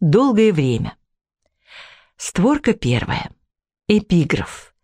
Долгое время. Створка первая. Эпиграф.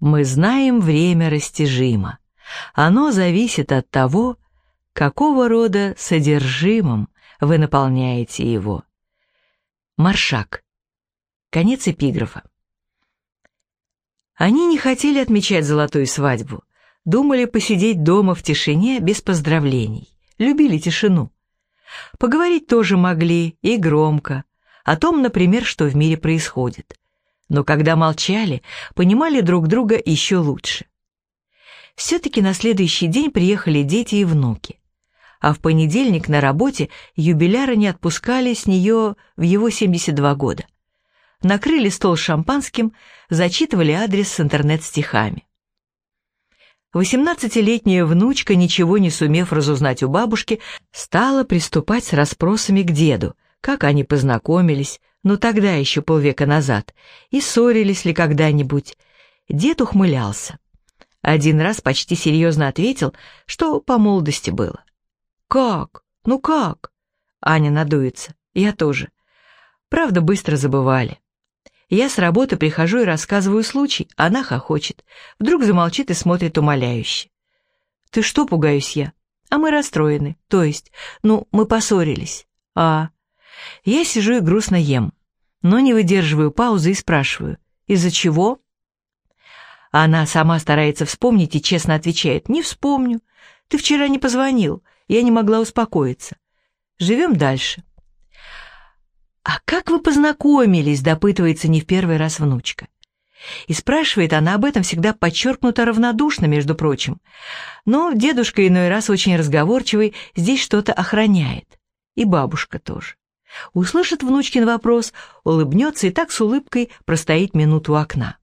Мы знаем время растяжимо. Оно зависит от того, какого рода содержимым вы наполняете его. Маршак. Конец эпиграфа. Они не хотели отмечать золотую свадьбу, думали посидеть дома в тишине без поздравлений, любили тишину. Поговорить тоже могли и громко, о том, например, что в мире происходит. Но когда молчали, понимали друг друга еще лучше. Все-таки на следующий день приехали дети и внуки. А в понедельник на работе юбиляра не отпускали с нее в его 72 года. Накрыли стол шампанским, зачитывали адрес с интернет-стихами. Восемнадцатилетняя внучка, ничего не сумев разузнать у бабушки, стала приступать с расспросами к деду, как они познакомились, ну тогда еще полвека назад, и ссорились ли когда-нибудь. Дед ухмылялся. Один раз почти серьезно ответил, что по молодости было. «Как? Ну как?» Аня надуется. Я тоже. Правда, быстро забывали. Я с работы прихожу и рассказываю случай, она хохочет. Вдруг замолчит и смотрит умоляюще. «Ты что?» — пугаюсь я. «А мы расстроены. То есть, ну, мы поссорились». «А, я сижу и грустно ем, но не выдерживаю паузы и спрашиваю, из-за чего? Она сама старается вспомнить и честно отвечает, не вспомню. Ты вчера не позвонил, я не могла успокоиться. Живем дальше. «А как вы познакомились?» — допытывается не в первый раз внучка. И спрашивает она об этом всегда подчеркнуто равнодушно, между прочим. Но дедушка иной раз очень разговорчивый, здесь что-то охраняет. И бабушка тоже. Услышит внучкин вопрос, улыбнется и так с улыбкой простоит минуту у окна.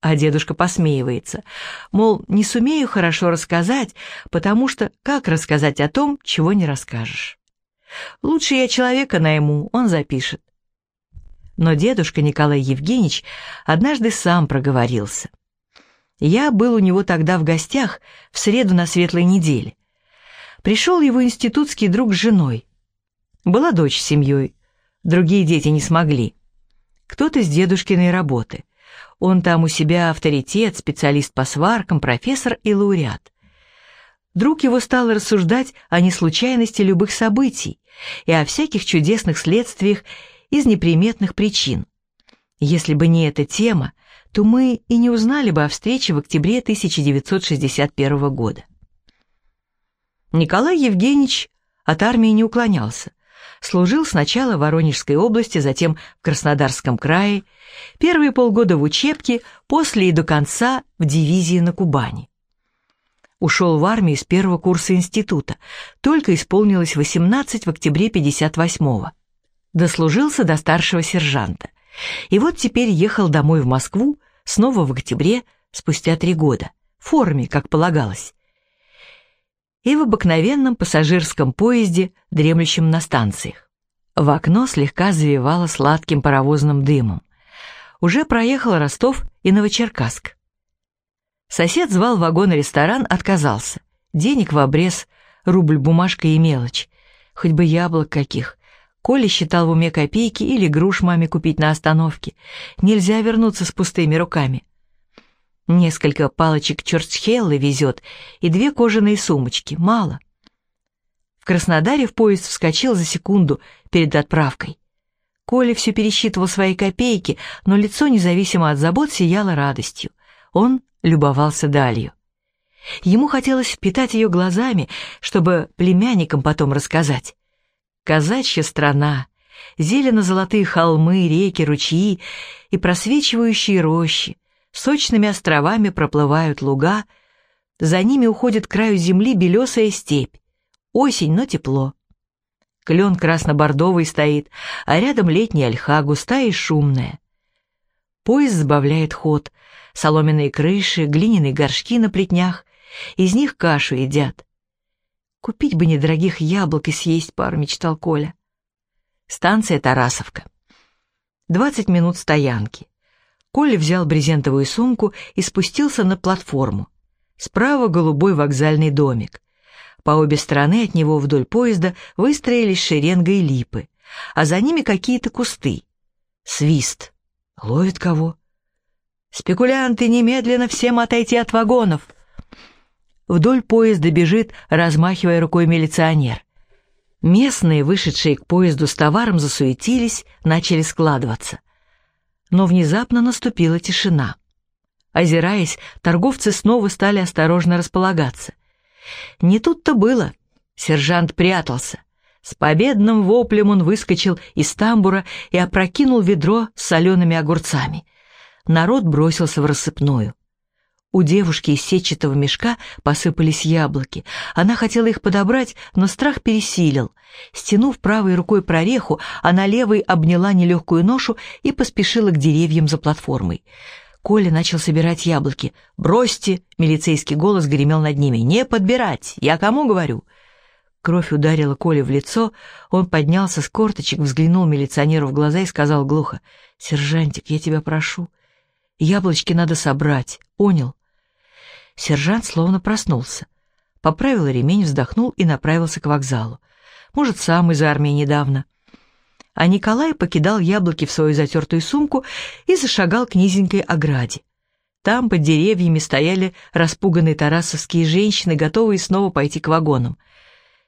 А дедушка посмеивается, мол, не сумею хорошо рассказать, потому что как рассказать о том, чего не расскажешь? Лучше я человека найму, он запишет. Но дедушка Николай Евгеньевич однажды сам проговорился. Я был у него тогда в гостях в среду на светлой неделе. Пришел его институтский друг с женой. Была дочь с семьей, другие дети не смогли. Кто-то с дедушкиной работы. Он там у себя авторитет, специалист по сваркам, профессор и лауреат. Друг его стал рассуждать о неслучайности любых событий и о всяких чудесных следствиях из неприметных причин. Если бы не эта тема, то мы и не узнали бы о встрече в октябре 1961 года. Николай Евгеньевич от армии не уклонялся служил сначала в Воронежской области, затем в Краснодарском крае, первые полгода в учебке, после и до конца в дивизии на Кубани. Ушел в армию с первого курса института, только исполнилось 18 в октябре 58-го. Дослужился до старшего сержанта. И вот теперь ехал домой в Москву, снова в октябре, спустя три года, в форме, как полагалось и в обыкновенном пассажирском поезде, дремлющем на станциях. В окно слегка завивало сладким паровозным дымом. Уже проехал Ростов и Новочеркасск. Сосед звал вагон-ресторан, отказался. Денег в обрез, рубль бумажка и мелочь. Хоть бы яблок каких. Коля считал в уме копейки или груш маме купить на остановке. Нельзя вернуться с пустыми руками. Несколько палочек Чорчхеллы везет и две кожаные сумочки. Мало. В Краснодаре в поезд вскочил за секунду перед отправкой. Коля все пересчитывал свои копейки, но лицо, независимо от забот, сияло радостью. Он любовался далью. Ему хотелось впитать ее глазами, чтобы племянникам потом рассказать. Казачья страна, зелено-золотые холмы, реки, ручьи и просвечивающие рощи, Сочными островами проплывают луга, за ними уходит к краю земли белесая степь. Осень, но тепло. Клен красно-бордовый стоит, а рядом летняя ольха, густая и шумная. Поезд сбавляет ход, соломенные крыши, глиняные горшки на плетнях, из них кашу едят. Купить бы недорогих яблок и съесть пару, мечтал Коля. Станция Тарасовка. Двадцать минут стоянки. Коля взял брезентовую сумку и спустился на платформу. Справа голубой вокзальный домик. По обе стороны от него вдоль поезда выстроились шеренгой липы, а за ними какие-то кусты. Свист. Ловит кого? «Спекулянты, немедленно всем отойти от вагонов!» Вдоль поезда бежит, размахивая рукой милиционер. Местные, вышедшие к поезду с товаром, засуетились, начали складываться. Но внезапно наступила тишина. Озираясь, торговцы снова стали осторожно располагаться. Не тут-то было. Сержант прятался. С победным воплем он выскочил из тамбура и опрокинул ведро с солеными огурцами. Народ бросился в рассыпную. У девушки из сетчатого мешка посыпались яблоки. Она хотела их подобрать, но страх пересилил. Стянув правой рукой прореху, она левой обняла нелегкую ношу и поспешила к деревьям за платформой. Коля начал собирать яблоки. «Бросьте!» — милицейский голос гремел над ними. «Не подбирать! Я кому говорю?» Кровь ударила Коле в лицо, он поднялся с корточек, взглянул милиционеру в глаза и сказал глухо, «Сержантик, я тебя прошу, яблочки надо собрать, понял?» Сержант словно проснулся. Поправил ремень, вздохнул и направился к вокзалу. Может, сам из армии недавно. А Николай покидал яблоки в свою затертую сумку и зашагал к низенькой ограде. Там под деревьями стояли распуганные тарасовские женщины, готовые снова пойти к вагонам.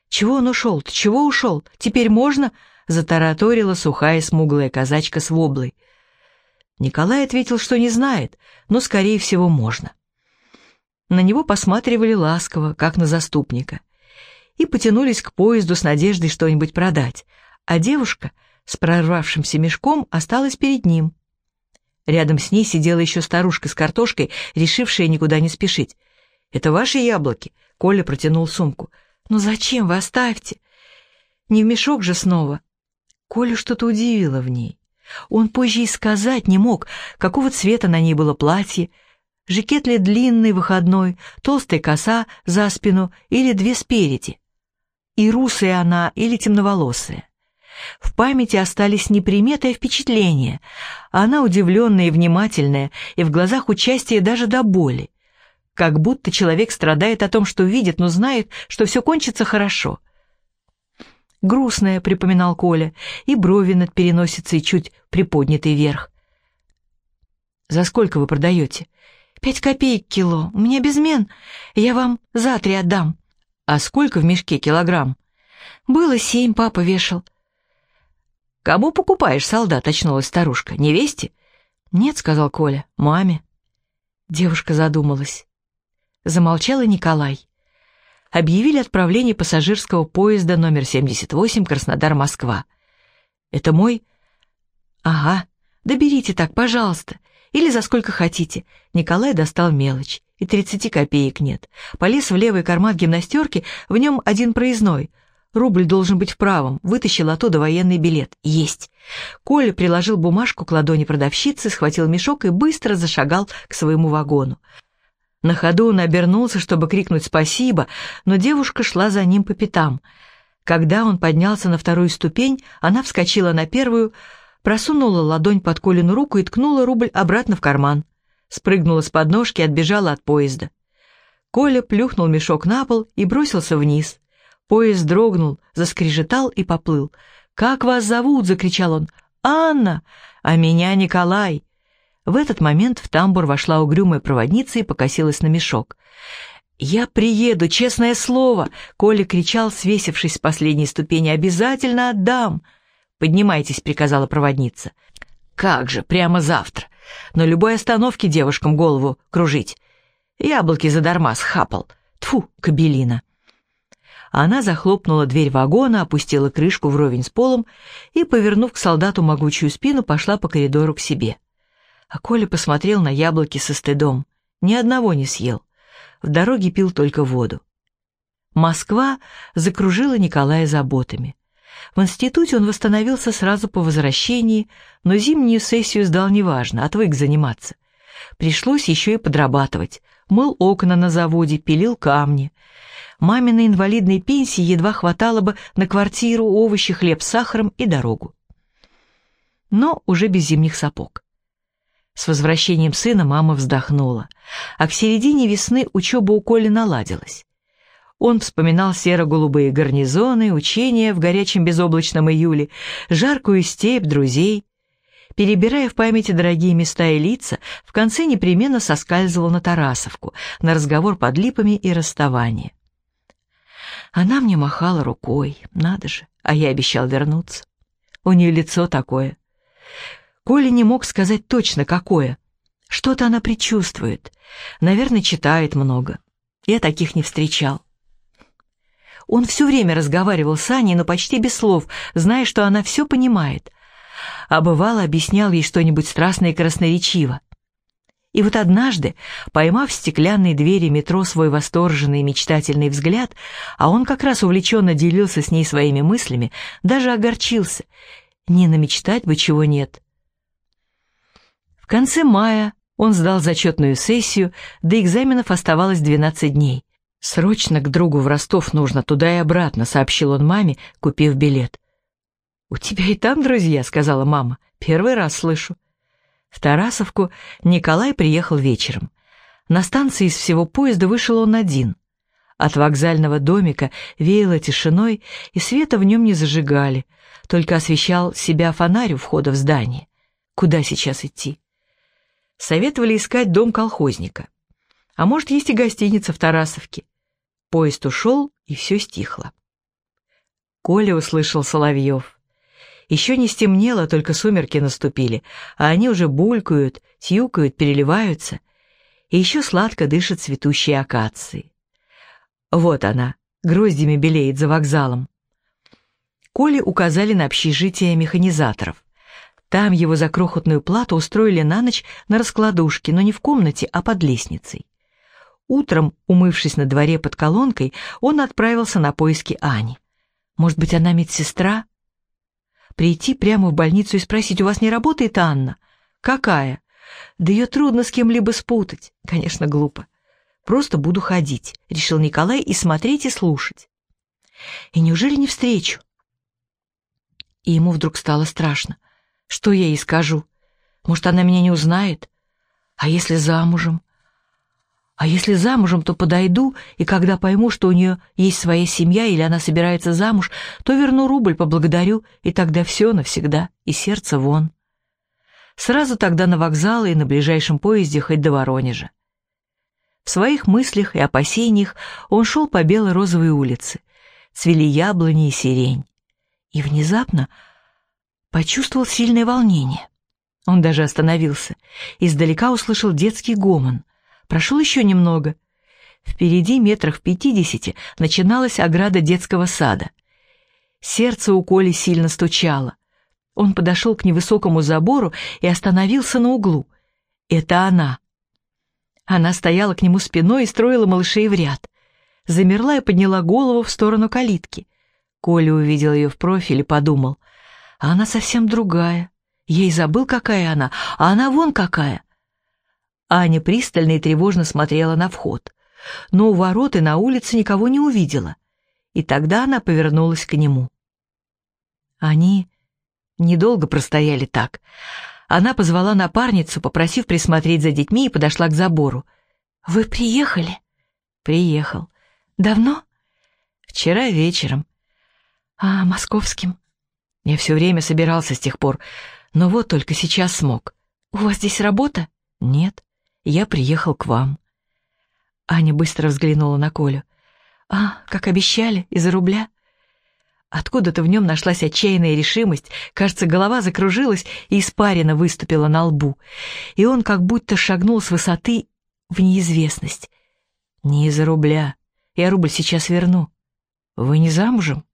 «Чего он ушел? Ты чего ушел? Теперь можно?» — затараторила сухая смуглая казачка с воблой. Николай ответил, что не знает, но, скорее всего, можно. На него посматривали ласково, как на заступника, и потянулись к поезду с надеждой что-нибудь продать, а девушка с прорвавшимся мешком осталась перед ним. Рядом с ней сидела еще старушка с картошкой, решившая никуда не спешить. «Это ваши яблоки?» — Коля протянул сумку — «Ну зачем вы оставьте? Не в мешок же снова». Коля что-то удивило в ней. Он позже и сказать не мог, какого цвета на ней было платье, жакет ли длинный, выходной, толстая коса за спину или две спереди. И русая она или темноволосая. В памяти остались неприметые впечатления. Она удивленная и внимательная, и в глазах участие даже до боли как будто человек страдает о том, что видит, но знает, что все кончится хорошо. «Грустная», — припоминал Коля, и брови над переносицей чуть приподнятый вверх. «За сколько вы продаете?» «Пять копеек кило. У меня безмен. Я вам за три отдам». «А сколько в мешке килограмм?» «Было семь, папа вешал». «Кому покупаешь, солдат?» — очнулась старушка. «Невесте?» «Нет», — сказал Коля, — «маме». Девушка задумалась. Замолчал и Николай. Объявили отправление пассажирского поезда номер 78 Краснодар-Москва. «Это мой?» «Ага. Доберите так, пожалуйста. Или за сколько хотите». Николай достал мелочь. И 30 копеек нет. Полез в левый карман гимнастерки, в нем один проездной. Рубль должен быть в правом. Вытащил оттуда военный билет. Есть. Коля приложил бумажку к ладони продавщицы, схватил мешок и быстро зашагал к своему вагону. На ходу он обернулся, чтобы крикнуть «спасибо», но девушка шла за ним по пятам. Когда он поднялся на вторую ступень, она вскочила на первую, просунула ладонь под Колину руку и ткнула рубль обратно в карман. Спрыгнула с подножки и отбежала от поезда. Коля плюхнул мешок на пол и бросился вниз. Поезд дрогнул, заскрежетал и поплыл. «Как вас зовут?» — закричал он. «Анна! А меня Николай!» В этот момент в тамбур вошла угрюмая проводница и покосилась на мешок. «Я приеду, честное слово!» — Коля кричал, свесившись с последней ступени. «Обязательно отдам!» «Поднимайтесь», — приказала проводница. «Как же, прямо завтра! На любой остановке девушкам голову кружить. Яблоки задарма схапал. Тфу, кабелина!» Она захлопнула дверь вагона, опустила крышку вровень с полом и, повернув к солдату могучую спину, пошла по коридору к себе. А Коля посмотрел на яблоки со стыдом. Ни одного не съел. В дороге пил только воду. Москва закружила Николая заботами. В институте он восстановился сразу по возвращении, но зимнюю сессию сдал неважно, отвык заниматься. Пришлось еще и подрабатывать. Мыл окна на заводе, пилил камни. Маминой инвалидной пенсии едва хватало бы на квартиру, овощи, хлеб с сахаром и дорогу. Но уже без зимних сапог. С возвращением сына мама вздохнула, а к середине весны учеба у Коли наладилась. Он вспоминал серо-голубые гарнизоны, учения в горячем безоблачном июле, жаркую степь друзей. Перебирая в памяти дорогие места и лица, в конце непременно соскальзывал на Тарасовку, на разговор под липами и расставание. Она мне махала рукой, надо же, а я обещал вернуться. У нее лицо такое. Коля не мог сказать точно, какое. Что-то она предчувствует. Наверное, читает много. Я таких не встречал. Он все время разговаривал с Аней, но почти без слов, зная, что она все понимает. А бывало, объяснял ей что-нибудь страстное и красноречиво. И вот однажды, поймав в стеклянной двери метро свой восторженный и мечтательный взгляд, а он как раз увлеченно делился с ней своими мыслями, даже огорчился. Не намечтать бы чего нет. В конце мая он сдал зачетную сессию, до экзаменов оставалось 12 дней. «Срочно к другу в Ростов нужно, туда и обратно», — сообщил он маме, купив билет. «У тебя и там друзья», — сказала мама. «Первый раз слышу». В Тарасовку Николай приехал вечером. На станции из всего поезда вышел он один. От вокзального домика веяло тишиной, и света в нем не зажигали, только освещал себя фонарь у входа в здание. Куда сейчас идти? Советовали искать дом колхозника. А может, есть и гостиница в Тарасовке. Поезд ушел, и все стихло. Коля услышал Соловьев. Еще не стемнело, только сумерки наступили, а они уже булькают, тюкают, переливаются. И еще сладко дышат цветущие акации. Вот она, гроздями белеет за вокзалом. Коле указали на общежитие механизаторов. Там его за крохотную плату устроили на ночь на раскладушке, но не в комнате, а под лестницей. Утром, умывшись на дворе под колонкой, он отправился на поиски Ани. Может быть, она медсестра? Прийти прямо в больницу и спросить, у вас не работает Анна? Какая? Да ее трудно с кем-либо спутать. Конечно, глупо. Просто буду ходить, решил Николай, и смотреть, и слушать. И неужели не встречу? И ему вдруг стало страшно. Что я ей скажу? Может, она меня не узнает? А если замужем? А если замужем, то подойду, и когда пойму, что у нее есть своя семья или она собирается замуж, то верну рубль, поблагодарю, и тогда все навсегда, и сердце вон. Сразу тогда на вокзал и на ближайшем поезде хоть до Воронежа. В своих мыслях и опасениях он шел по бело-розовой улице. Цвели яблони и сирень. И внезапно почувствовал сильное волнение. Он даже остановился. Издалека услышал детский гомон — Прошел еще немного. Впереди, метрах в пятидесяти, начиналась ограда детского сада. Сердце у Коли сильно стучало. Он подошел к невысокому забору и остановился на углу. Это она. Она стояла к нему спиной и строила малышей в ряд. Замерла и подняла голову в сторону калитки. Коля увидел ее в профиле, подумал. А она совсем другая. Ей забыл, какая она, а она вон какая. Аня пристально и тревожно смотрела на вход, но у ворот и на улице никого не увидела, и тогда она повернулась к нему. Они недолго простояли так. Она позвала напарницу, попросив присмотреть за детьми, и подошла к забору. «Вы приехали?» «Приехал. Давно?» «Вчера вечером». «А московским?» «Я все время собирался с тех пор, но вот только сейчас смог». «У вас здесь работа?» «Нет я приехал к вам». Аня быстро взглянула на Колю. «А, как обещали, из-за рубля?» Откуда-то в нем нашлась отчаянная решимость, кажется, голова закружилась и испарина выступила на лбу, и он как будто шагнул с высоты в неизвестность. «Не из-за рубля. Я рубль сейчас верну. Вы не замужем?»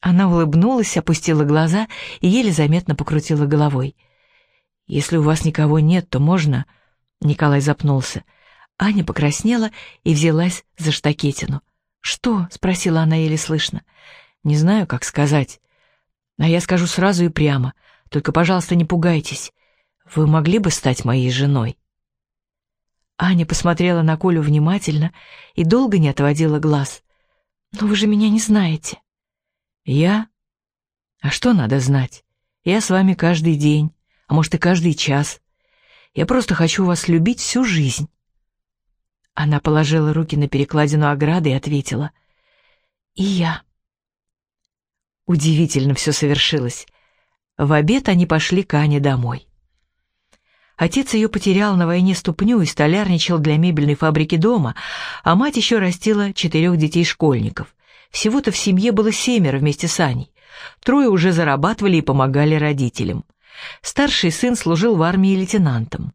Она улыбнулась, опустила глаза и еле заметно покрутила головой. «Если у вас никого нет, то можно...» Николай запнулся. Аня покраснела и взялась за штакетину. «Что?» — спросила она еле слышно. «Не знаю, как сказать. А я скажу сразу и прямо. Только, пожалуйста, не пугайтесь. Вы могли бы стать моей женой?» Аня посмотрела на Колю внимательно и долго не отводила глаз. «Но вы же меня не знаете». «Я? А что надо знать? Я с вами каждый день а может и каждый час. Я просто хочу вас любить всю жизнь». Она положила руки на перекладину ограды и ответила. «И я». Удивительно все совершилось. В обед они пошли к Ане домой. Отец ее потерял на войне ступню и столярничал для мебельной фабрики дома, а мать еще растила четырех детей-школьников. Всего-то в семье было семеро вместе с Аней. Трое уже зарабатывали и помогали родителям. Старший сын служил в армии лейтенантом.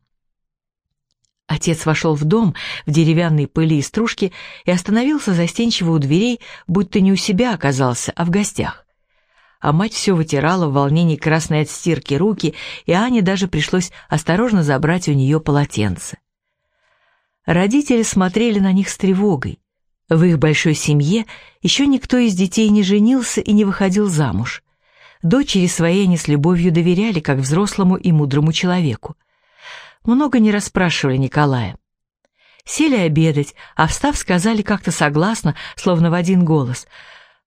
Отец вошел в дом в деревянной пыли и стружке и остановился застенчиво у дверей, будто не у себя оказался, а в гостях а мать все вытирала в волнении красной от стирки руки, и Ане даже пришлось осторожно забрать у нее полотенце. Родители смотрели на них с тревогой. В их большой семье еще никто из детей не женился и не выходил замуж. Дочери своей они с любовью доверяли, как взрослому и мудрому человеку. Много не расспрашивали Николая. Сели обедать, а встав сказали как-то согласно, словно в один голос —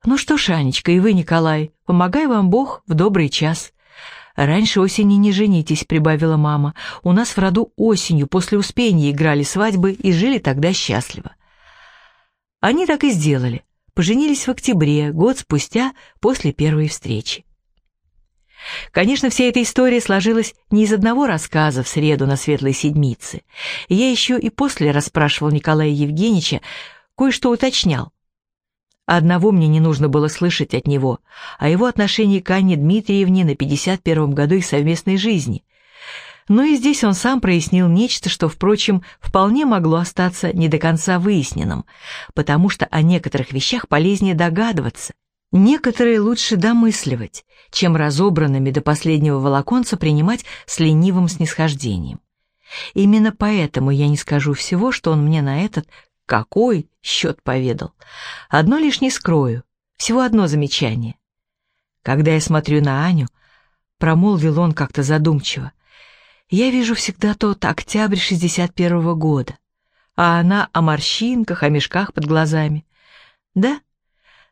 «Ну что ж, Анечка, и вы, Николай, помогай вам Бог в добрый час». «Раньше осени не женитесь», — прибавила мама. «У нас в роду осенью после Успения играли свадьбы и жили тогда счастливо». Они так и сделали. Поженились в октябре, год спустя, после первой встречи. Конечно, вся эта история сложилась не из одного рассказа в среду на Светлой Седмице. Я еще и после расспрашивал Николая Евгеньевича, кое-что уточнял. Одного мне не нужно было слышать от него, о его отношении к Анне Дмитриевне на 51-м году их совместной жизни. Но и здесь он сам прояснил нечто, что, впрочем, вполне могло остаться не до конца выясненным, потому что о некоторых вещах полезнее догадываться. Некоторые лучше домысливать, чем разобранными до последнего волоконца принимать с ленивым снисхождением. Именно поэтому я не скажу всего, что он мне на этот какой счет поведал? Одно лишь не скрою, всего одно замечание. Когда я смотрю на Аню, промолвил он как-то задумчиво, я вижу всегда тот октябрь 61-го года, а она о морщинках, о мешках под глазами. Да,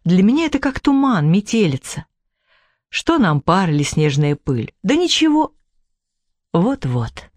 для меня это как туман, метелица. Что нам пар или снежная пыль? Да ничего. Вот-вот.